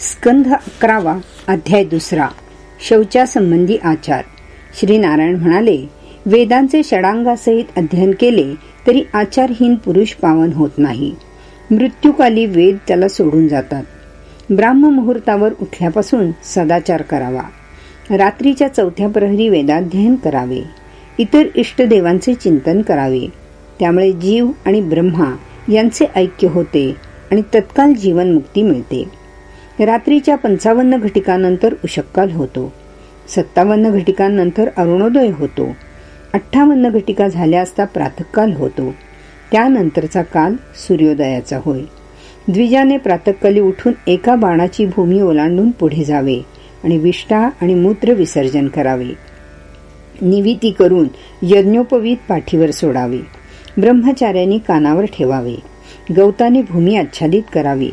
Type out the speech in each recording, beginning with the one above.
स्कंध अकरावा अध्याय दुसरा शौचासंबंधी आचार. श्री नारायण म्हणाले वेदांचे षडांगासहित अध्ययन केले तरी आचारहीन पुरुष पावन होत नाही. मृत्यूकाली वेद त्याला सोडून जातात. ब्राह्म मुहूर्तावर उठल्यापासून सदाचार करावा. रात्रीच्या चौथ्या प्रहरी वेदाध्ययन करावे. इतर इष्टदेवांचे चिंतन करावे. त्यामुळे जीव आणि ब्रह्मा यांचे ऐक्य होते आणि तत्काल जीवनमुक्ती मिळते. रात्रीच्या पंचावन्न घटिकानंतर उशक्काल होतो. सत्तावन्न घटिकांनंतर अरुणोदय होतो. अठ्ठावन्न घटिका झाल्या असता प्रातकाल होतो. त्यानंतरचा काल सूर्योदयाचा होय. द्विजाने प्रातकाली उठून एका बाणाची भूमी ओलांडून पुढे जावे आणि विष्ठा आणि मूत्र विसर्जन करावे. निविती करून यज्ञोपवीत पाठीवर सोडावे. ब्रह्मचार्यांनी कानावर ठेवावे. गवताने भूमी आच्छादित करावी.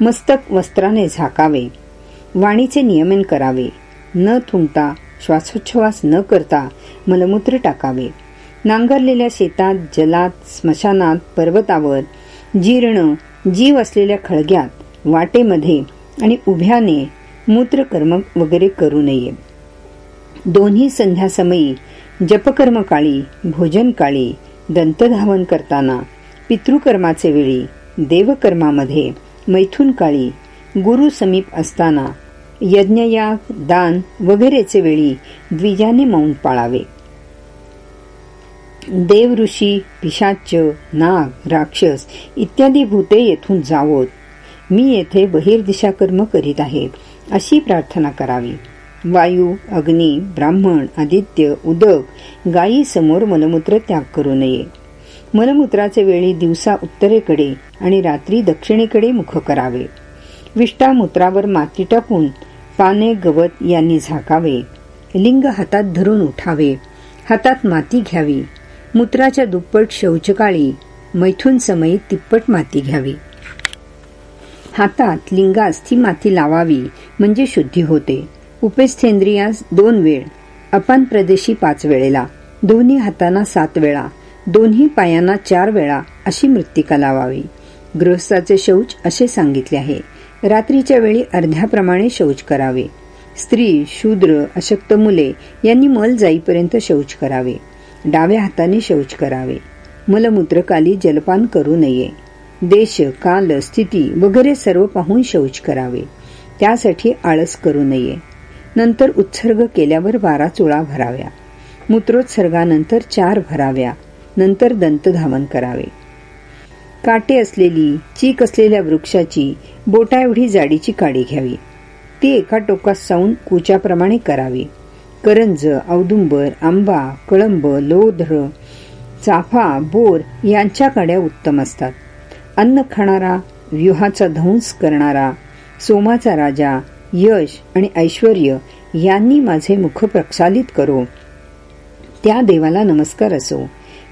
मस्तक वस्त्राने झाकावे. वाणीचे नियमन करावे. न थुंकता श्वासोच्छ्वास न करता मलमूत्र टाकावे. नांगरलेल्या शेतात जलात स्मशानात पर्वतावर जीर्ण जीव असलेल्या खळग्यात वाटेमध्ये आणि उभ्याने मूत्रकर्म वगैरे करू नये. दोन्ही संध्यासमयी जपकर्म काळी भोजन काळी दंतधावन करताना पितृकर्माचे वेळी देवकर्मामध्ये मैथून काळी गुरु समीप असताना यज्ञयाग दान वगैरेचे वेळी द्विजाने मौन पाळावे. देव ऋषी पिशाच नाग राक्षस इत्यादी भूते येथून जावोत. मी येथे बहिर्दिशा कर्म करीत आहे अशी प्रार्थना करावी. वायू अग्नी ब्राह्मण आदित्य उदक गायी समोर मलमूत्र त्याग करू नये. मलमूत्राचे वेळी दिवसा उत्तरेकडे आणि रात्री दक्षिणेकडे मुख करावे. विष्टा मूत्रावर माती टाकून पाने गवत यांनी झाकावे. लिंग हातात धरून उठावे. हातात माती घ्यावी. मूत्राच्या दुप्पट शौचकाळी मैथून समयी तिप्पट माती घ्यावी. हातात लिंगास ती माती लावावी म्हणजे शुद्धी होते. उपेस्थेंद्रियास दोन वेळ अपान प्रदेशी पाच वेळेला दोन्ही हातांना सात वेळा दोन्ही पायांना चार वेळा अशी मृत्तिका लावावी. गृहस्थाचे शौच असे सांगितले आहे. रात्रीच्या वेळी अर्ध्याप्रमाणे शौच करावे. स्त्री शूद्र अशक्त मुले यांनी मल जाईपर्यंत शौच करावे. डाव्या हाताने शौच करावे. मलमूत्रकाली जलपान करू नये. देश काल स्थिती वगैरे सर्व पाहून शौच करावे. त्यासाठी आळस करू नये. नंतर उत्सर्ग केल्यावर बारा चुळा भराव्या. मूत्रोत्सर्गानंतर चार भराव्या. नंतर दंतधावन करावे. काटे असलेली चीक असलेल्या वृक्षाची बोटा एवढी जाडीची काडी घ्यावी. ती एका टोकात सावून कुच्याप्रमाणे करावी. करंज औदुंबर आंबा कळंब लोध्र चाफा बोर यांच्या काड्या उत्तम असतात. अन्न खाणारा व्यूहाचा ध्वंस करणारा सोमाचा राजा यश आणि ऐश्वर यांनी माझे मुख प्रक्षालित करो. त्या देवाला नमस्कार असो.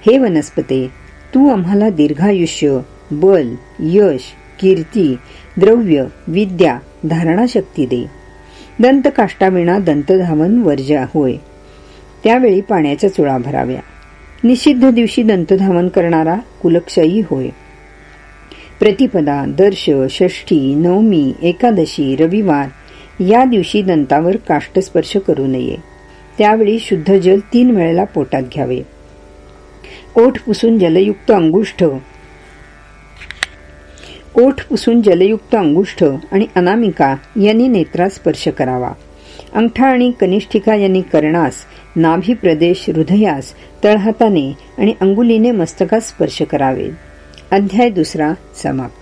हे वनस्पते तू आम्हाला दीर्घायुष्य बल यश कीर्ती द्रव्य विद्या धारणा शक्ती दे. दंत काष्टाविणा दंतधावन वर्जा होय. त्यावेळी पाण्याच्या चुळा भराव्या. निषिद्ध दिवशी दंतधावन करणारा कुलक्षयी होय. प्रतिपदा दर्श षष्ठी नवमी एकादशी रविवार या दिवशी दंतावर काष्टस्पर्श करू नये. त्यावेळी शुद्ध जल तीन वेळेला पोटात घ्यावे. ओठ पुसून जलयुक्त अंगुष्ठ. ओठ पुसून जलयुक्त अंगुष्ठ आणि अनामिका यांनी नेत्रास स्पर्श करावा. अंगठा आणि कनिष्ठिका यांनी कर्णास नाभी प्रदेश हृदयास तळहाताने आणि अंगुलीने मस्तकास स्पर्श करावे. अध्याय दुसरा समाप्त.